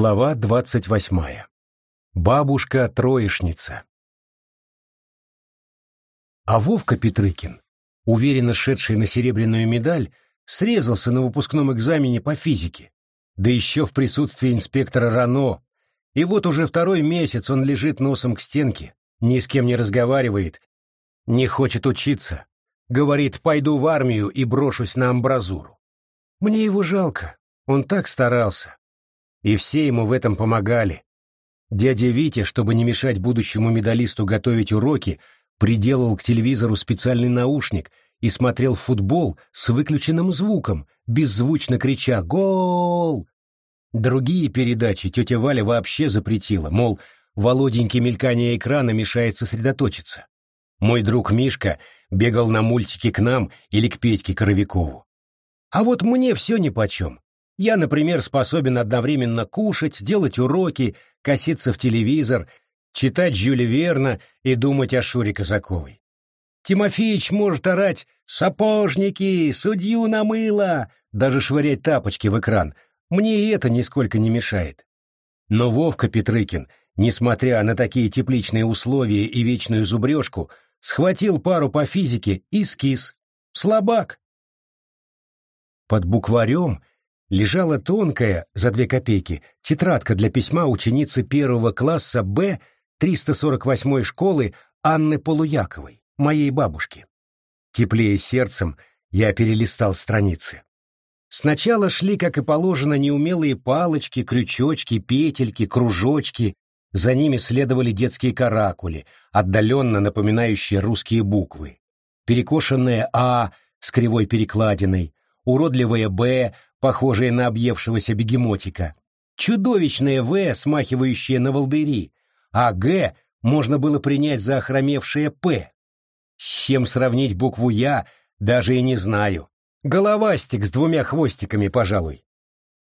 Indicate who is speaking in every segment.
Speaker 1: Глава двадцать восьмая. Бабушка-троечница. А Вовка Петрыкин, уверенно шедший на серебряную медаль, срезался на выпускном экзамене по физике, да еще в присутствии инспектора Рано, и вот уже второй месяц он лежит носом к стенке, ни с кем не разговаривает, не хочет учиться, говорит «пойду в армию и брошусь на амбразуру». Мне его жалко, он так старался. И все ему в этом помогали. Дядя Витя, чтобы не мешать будущему медалисту готовить уроки, приделал к телевизору специальный наушник и смотрел футбол с выключенным звуком, беззвучно крича «Гол!». Другие передачи тетя Валя вообще запретила, мол, Володеньке мелькание экрана мешает сосредоточиться. Мой друг Мишка бегал на мультики к нам или к Петьке Коровикову. А вот мне все нипочем. Я, например, способен одновременно кушать, делать уроки, коситься в телевизор, читать Жюля Верна и думать о Шуре Казаковой. Тимофеич может орать «Сапожники! Судью намыло!» даже швырять тапочки в экран. Мне и это нисколько не мешает. Но Вовка Петрыкин, несмотря на такие тепличные условия и вечную зубрежку, схватил пару по физике и скис. Слабак. Под букварем лежала тонкая, за две копейки, тетрадка для письма ученицы первого класса Б 348 школы Анны Полуяковой, моей бабушки. Теплее сердцем я перелистал страницы. Сначала шли, как и положено, неумелые палочки, крючочки, петельки, кружочки, за ними следовали детские каракули, отдаленно напоминающие русские буквы. Перекошенное «А» с кривой перекладиной, уродливое «Б», похожее на объевшегося бегемотика, чудовищное «В», смахивающее на волдыри, а «Г» можно было принять за охромевшее «П». С чем сравнить букву «Я» даже и не знаю. Головастик с двумя хвостиками, пожалуй.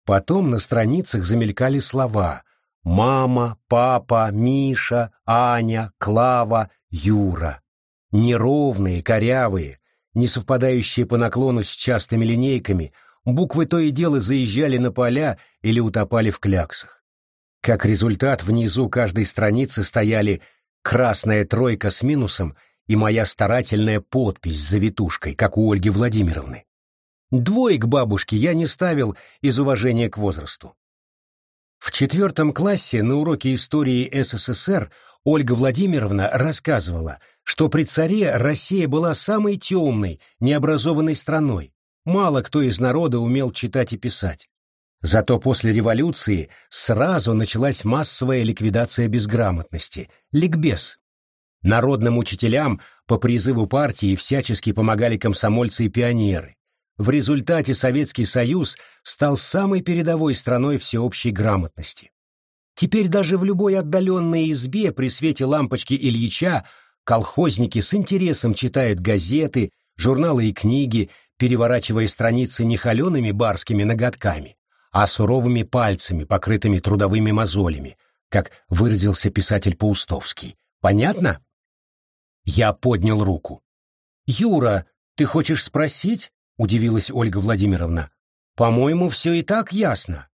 Speaker 1: Потом на страницах замелькали слова «Мама», «Папа», «Миша», «Аня», «Клава», «Юра». Неровные, корявые, не совпадающие по наклону с частыми линейками — Буквы то и дело заезжали на поля или утопали в кляксах. Как результат, внизу каждой страницы стояли красная тройка с минусом и моя старательная подпись с завитушкой, как у Ольги Владимировны. Двоек бабушки я не ставил из уважения к возрасту. В четвертом классе на уроке истории СССР Ольга Владимировна рассказывала, что при царе Россия была самой темной, необразованной страной, мало кто из народа умел читать и писать. Зато после революции сразу началась массовая ликвидация безграмотности, ликбез. Народным учителям по призыву партии всячески помогали комсомольцы и пионеры. В результате Советский Союз стал самой передовой страной всеобщей грамотности. Теперь даже в любой отдаленной избе при свете лампочки Ильича колхозники с интересом читают газеты, журналы и книги, переворачивая страницы не холеными барскими ноготками, а суровыми пальцами, покрытыми трудовыми мозолями, как выразился писатель Паустовский. Понятно? Я поднял руку. «Юра, ты хочешь спросить?» — удивилась Ольга Владимировна. «По-моему, все и так ясно».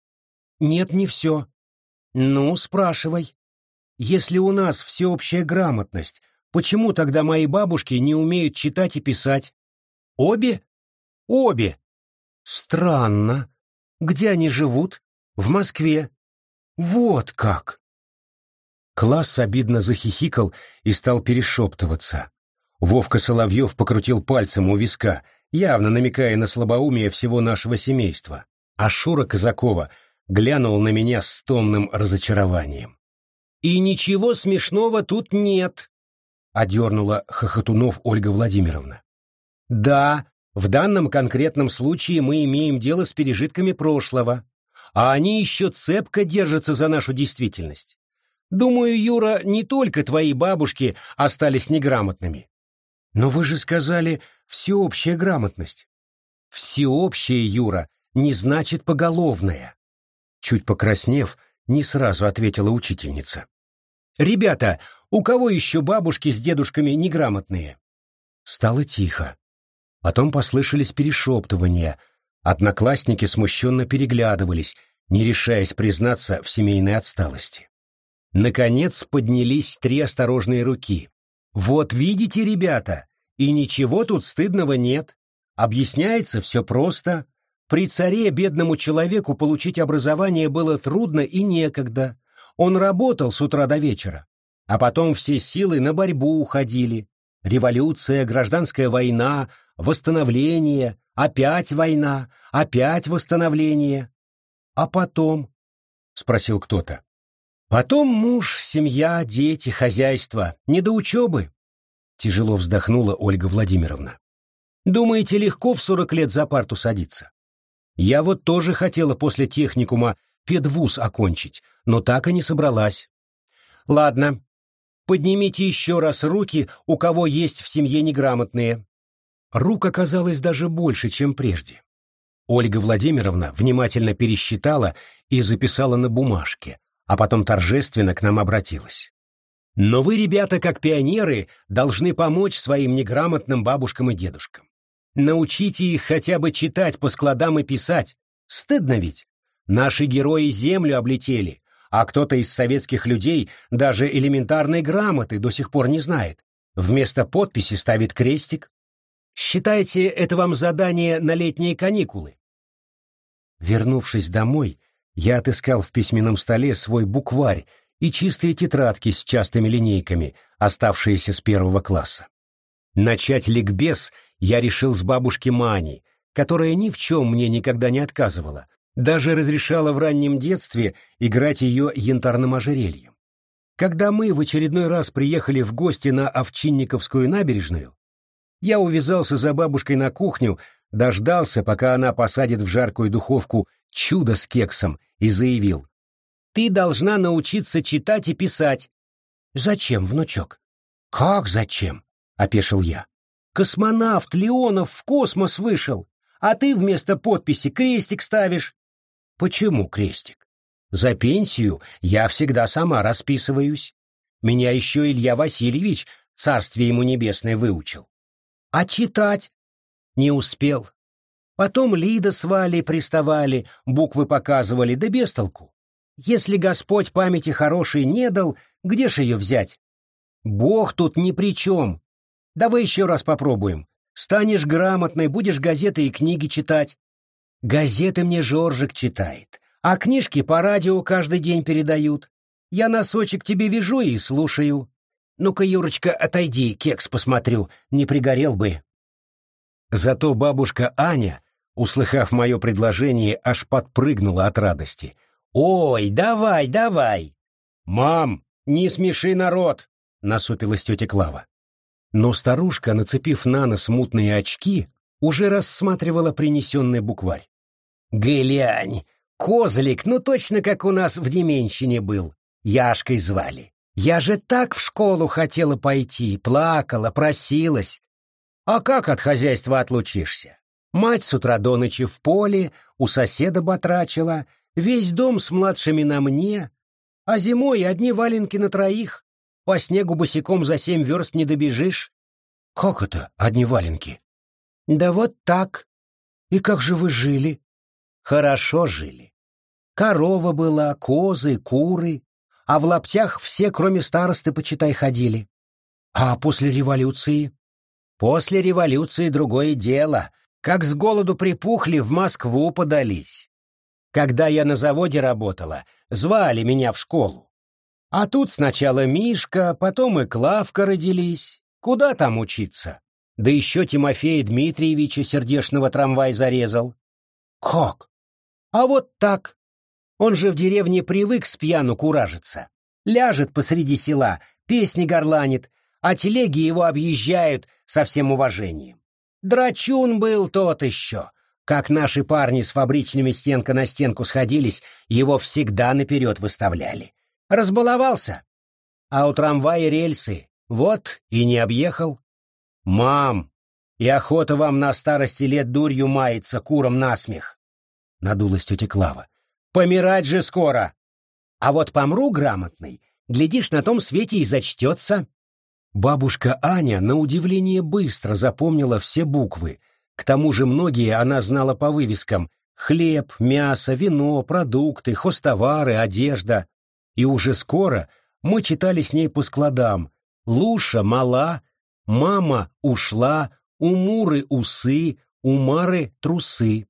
Speaker 1: «Нет, не все». «Ну, спрашивай. Если у нас всеобщая грамотность, почему тогда мои бабушки не умеют читать и писать? Обе? Обе. Странно. Где они живут? В Москве. Вот как. Класс обидно захихикал и стал перешептываться. Вовка Соловьев покрутил пальцем у виска, явно намекая на слабоумие всего нашего семейства. А Шура Казакова глянул на меня с томным разочарованием. «И ничего смешного тут нет», — одернула Хохотунов Ольга Владимировна. «Да, в данном конкретном случае мы имеем дело с пережитками прошлого, а они еще цепко держатся за нашу действительность. Думаю, Юра, не только твои бабушки остались неграмотными. Но вы же сказали «всеобщая грамотность». «Всеобщая, Юра, не значит поголовная». Чуть покраснев, не сразу ответила учительница. «Ребята, у кого еще бабушки с дедушками неграмотные?» Стало тихо. Потом послышались перешептывания. Одноклассники смущенно переглядывались, не решаясь признаться в семейной отсталости. Наконец поднялись три осторожные руки. «Вот видите, ребята, и ничего тут стыдного нет. Объясняется все просто. При царе бедному человеку получить образование было трудно и некогда. Он работал с утра до вечера. А потом все силы на борьбу уходили. Революция, гражданская война, восстановление, опять война, опять восстановление. А потом? — спросил кто-то. Потом муж, семья, дети, хозяйство. Не до учебы. Тяжело вздохнула Ольга Владимировна. Думаете, легко в сорок лет за парту садиться? Я вот тоже хотела после техникума педвуз окончить, но так и не собралась. Ладно, поднимите еще раз руки, у кого есть в семье неграмотные. Рук оказалось даже больше, чем прежде. Ольга Владимировна внимательно пересчитала и записала на бумажке, а потом торжественно к нам обратилась. Но вы, ребята, как пионеры, должны помочь своим неграмотным бабушкам и дедушкам. Научите их хотя бы читать по складам и писать. Стыдно ведь. Наши герои землю облетели, а кто-то из советских людей даже элементарной грамоты до сих пор не знает. Вместо подписи ставит крестик. Считайте это вам задание на летние каникулы. Вернувшись домой, я отыскал в письменном столе свой букварь и чистые тетрадки с частыми линейками, оставшиеся с первого класса. Начать ликбез я решил с бабушки Мани, которая ни в чем мне никогда не отказывала, даже разрешала в раннем детстве играть ее янтарным ожерельем. Когда мы в очередной раз приехали в гости на Овчинниковскую набережную, я увязался за бабушкой на кухню, дождался, пока она посадит в жаркую духовку чудо с кексом, и заявил. «Ты должна научиться читать и писать». «Зачем, внучок?» «Как зачем?» — опешил я. «Космонавт Леонов в космос вышел, а ты вместо подписи крестик ставишь». «Почему крестик? За пенсию я всегда сама расписываюсь. Меня еще Илья Васильевич, царствие ему небесное, выучил. А читать? Не успел. Потом Лида с Валей приставали, буквы показывали, да без толку. Если Господь памяти хорошей не дал, где ж ее взять? Бог тут ни при чем. Давай еще раз попробуем. Станешь грамотной, будешь газеты и книги читать. Газеты мне Жоржик читает, а книжки по радио каждый день передают. Я носочек тебе вяжу и слушаю. Ну-ка, Юрочка, отойди, кекс посмотрю, не пригорел бы. Зато бабушка Аня услыхав мое предложение, аж подпрыгнула от радости. «Ой, давай, давай!» «Мам, не смеши народ!» — насупилась тетя Клава. Но старушка, нацепив на нос мутные очки, уже рассматривала принесенный букварь. «Глянь, козлик, ну точно как у нас в Деменщине был. Яшкой звали. Я же так в школу хотела пойти, плакала, просилась. А как от хозяйства отлучишься? Мать с утра до ночи в поле, у соседа батрачила, весь дом с младшими на мне, а зимой одни валенки на троих. По снегу босиком за семь верст не добежишь. Как это, одни валенки? Да вот так. И как же вы жили? Хорошо жили. Корова была, козы, куры, а в лаптях все, кроме старосты, почитай, ходили. А после революции? После революции другое дело — как с голоду припухли, в Москву подались. Когда я на заводе работала, звали меня в школу. А тут сначала Мишка, потом и Клавка родились. Куда там учиться? Да еще Тимофея Дмитриевича сердечного трамвай зарезал. Как? А вот так. Он же в деревне привык с пьяну куражиться. Ляжет посреди села, песни горланит, а телеги его объезжают со всем уважением. Драчун был тот еще. Как наши парни с фабричными стенка на стенку сходились, его всегда наперед выставляли. Разбаловался. А у трамвая рельсы. Вот и не объехал. Мам, и охота вам на старости лет дурью мается, куром насмех. Надулась тетя Клава. Помирать же скоро. А вот помру грамотный, глядишь, на том свете и зачтется. Бабушка Аня на удивление быстро запомнила все буквы, к тому же многие она знала по вывескам Хлеб, мясо, вино, продукты, хостовары, одежда. И уже скоро мы читали с ней по складам. Луша мала, мама ушла, у Муры усы, у Мары трусы.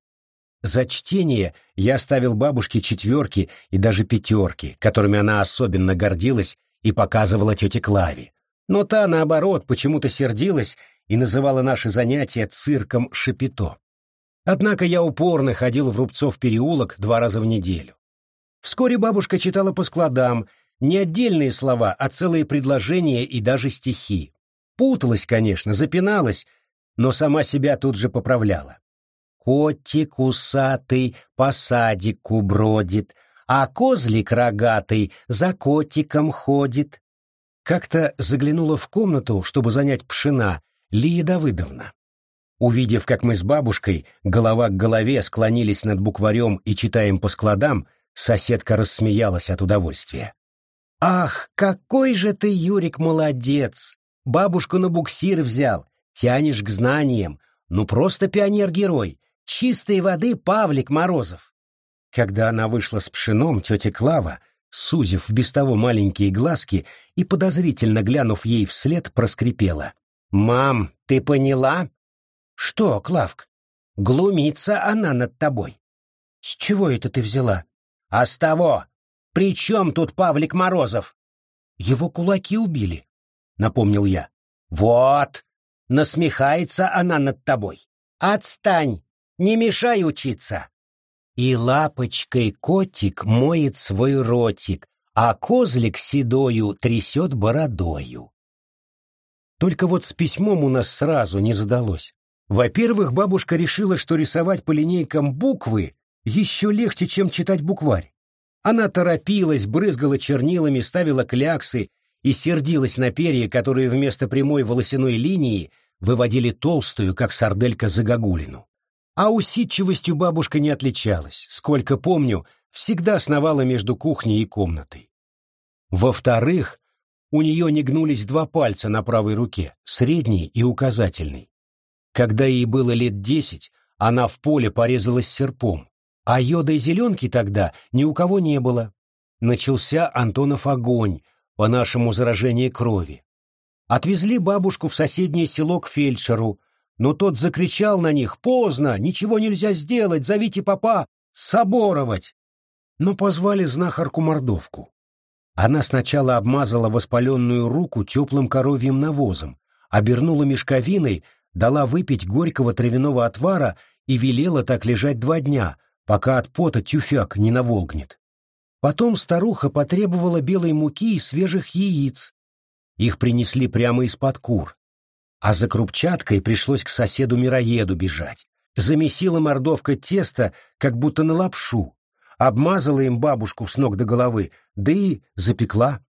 Speaker 1: За чтение я ставил бабушке четверки и даже пятерки, которыми она особенно гордилась и показывала тете Клаве. Но та, наоборот, почему-то сердилась и называла наши занятия цирком шапито. Однако я упорно ходил в Рубцов переулок два раза в неделю. Вскоре бабушка читала по складам не отдельные слова, а целые предложения и даже стихи. Путалась, конечно, запиналась, но сама себя тут же поправляла. «Котик усатый по садику бродит, а козлик рогатый за котиком ходит». Как-то заглянула в комнату, чтобы занять пшена, Лия Давыдовна. Увидев, как мы с бабушкой голова к голове склонились над букварем и читаем по складам, соседка рассмеялась от удовольствия. «Ах, какой же ты, Юрик, молодец! Бабушку на буксир взял, тянешь к знаниям, ну просто пионер-герой, чистой воды Павлик Морозов!» Когда она вышла с пшеном, тетя Клава, сузив без того маленькие глазки и подозрительно глянув ей вслед, проскрипела. «Мам, ты поняла?» «Что, Клавк? Глумится она над тобой». «С чего это ты взяла?» «А с того! При чем тут Павлик Морозов?» «Его кулаки убили», — напомнил я. «Вот! Насмехается она над тобой. Отстань! Не мешай учиться!» И лапочкой котик моет свой ротик, а козлик седою трясет бородою. Только вот с письмом у нас сразу не задалось. Во-первых, бабушка решила, что рисовать по линейкам буквы еще легче, чем читать букварь. Она торопилась, брызгала чернилами, ставила кляксы и сердилась на перья, которые вместо прямой волосяной линии выводили толстую, как сарделька, загогулину. А усидчивостью бабушка не отличалась, сколько помню, всегда сновала между кухней и комнатой. Во-вторых, у нее не гнулись два пальца на правой руке, средний и указательный. Когда ей было лет десять, она в поле порезалась серпом, а йода и зеленки тогда ни у кого не было. Начался Антонов огонь, по-нашему заражение крови. Отвезли бабушку в соседнее село к фельдшеру, но тот закричал на них «Поздно! Ничего нельзя сделать! Зовите папа! Соборовать!» Но позвали знахарку-мордовку. Она сначала обмазала воспаленную руку теплым коровьим навозом, обернула мешковиной, дала выпить горького травяного отвара и велела так лежать два дня, пока от пота тюфяк не наволгнет. Потом старуха потребовала белой муки и свежих яиц. Их принесли прямо из-под кур. А за крупчаткой пришлось к соседу-мироеду бежать. Замесила мордовка тесто, как будто на лапшу. Обмазала им бабушку с ног до головы, да и запекла.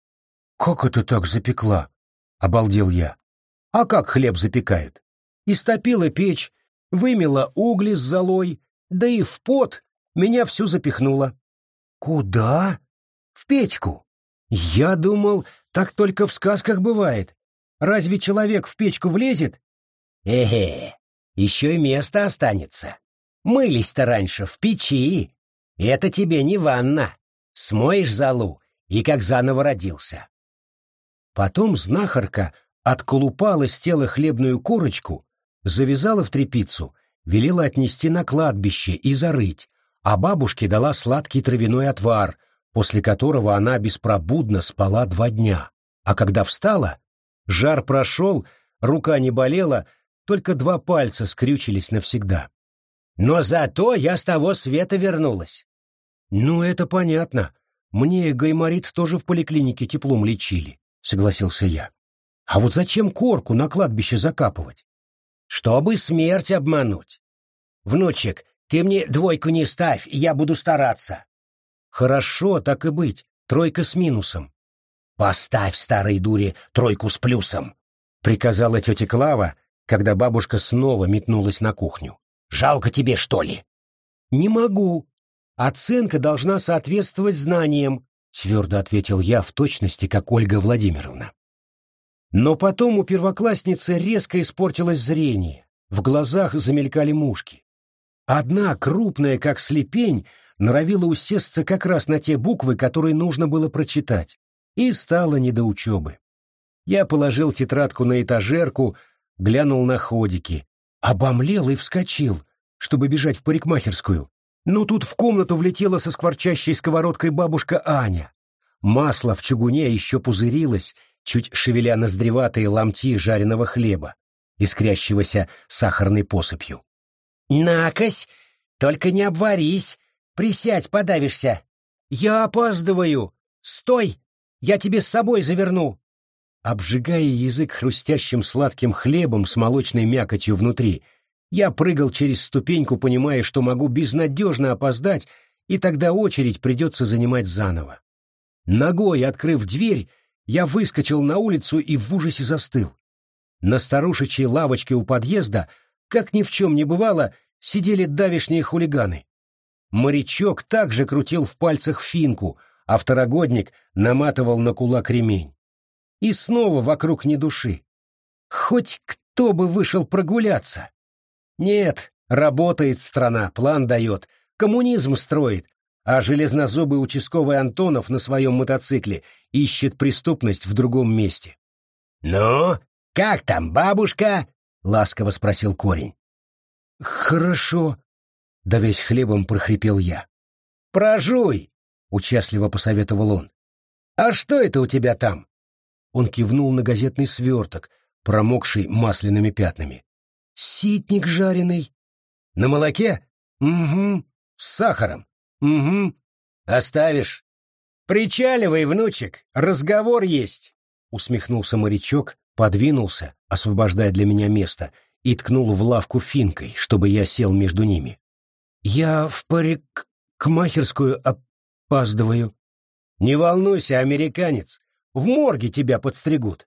Speaker 1: «Как это так запекла?» — обалдел я. «А как хлеб запекают? Истопила печь, вымела угли с золой, да и в пот меня всю запихнула. Куда? В печку. Я думал, так только в сказках бывает. Разве человек в печку влезет? Эге, еще и место останется. Мылись-то раньше в печи. Это тебе не ванна. Смоешь залу, и как заново родился. Потом знахарка отколупала с тела хлебную корочку завязала в трепицу, велела отнести на кладбище и зарыть, а бабушке дала сладкий травяной отвар, после которого она беспробудно спала два дня. А когда встала, жар прошел, рука не болела, только два пальца скрючились навсегда. Но зато я с того света вернулась. Ну, это понятно. Мне гайморит тоже в поликлинике теплом лечили, согласился я. А вот зачем корку на кладбище закапывать? Чтобы смерть обмануть. Внучек, ты мне двойку не ставь, я буду стараться. Хорошо, так и быть, тройка с минусом. Поставь, старой дуре, тройку с плюсом, приказала тетя Клава, когда бабушка снова метнулась на кухню. Жалко тебе, что ли? Не могу. Оценка должна соответствовать знаниям, твердо ответил я в точности, как Ольга Владимировна. Но потом у первоклассницы резко испортилось зрение, в глазах замелькали мушки. Одна, крупная, как слепень, норовила усесться как раз на те буквы, которые нужно было прочитать, и стало не до учебы. Я положил тетрадку на этажерку, глянул на ходики, обомлел и вскочил, чтобы бежать в парикмахерскую. Но тут в комнату влетела со скворчащей сковородкой бабушка Аня. Масло в чугуне еще пузырилось, чуть шевеля ноздреватые ломти жареного хлеба, искрящегося сахарной посыпью. «Накось! Только не обварись! Присядь, подавишься! Я опаздываю! Стой! Я тебе с собой заверну!» Обжигая язык хрустящим сладким хлебом с молочной мякотью внутри, я прыгал через ступеньку, понимая, что могу безнадежно опоздать, и тогда очередь придется занимать заново. Ногой открыв дверь, я выскочил на улицу и в ужасе застыл. На старушечьей лавочке у подъезда, как ни в чем не бывало, сидели давишние хулиганы. Морячок также крутил в пальцах финку, а второгодник наматывал на кулак ремень. И снова вокруг ни души. Хоть кто бы вышел прогуляться. Нет, работает страна, план дает, коммунизм строит, а железнозубый участковый Антонов на своем мотоцикле ищет преступность в другом месте. «Ну, как там, бабушка?» — ласково спросил корень. «Хорошо», — да весь хлебом прохрипел я. «Прожуй!» — участливо посоветовал он. «А что это у тебя там?» Он кивнул на газетный сверток, промокший масляными пятнами. «Ситник жареный». «На молоке?» «Угу. С сахаром?» «Угу. Оставишь?» «Причаливай, внучек, разговор есть!» Усмехнулся морячок, подвинулся, освобождая для меня место, и ткнул в лавку финкой, чтобы я сел между ними. «Я в парик... к махерскую опаздываю». «Не волнуйся, американец, в морге тебя подстригут.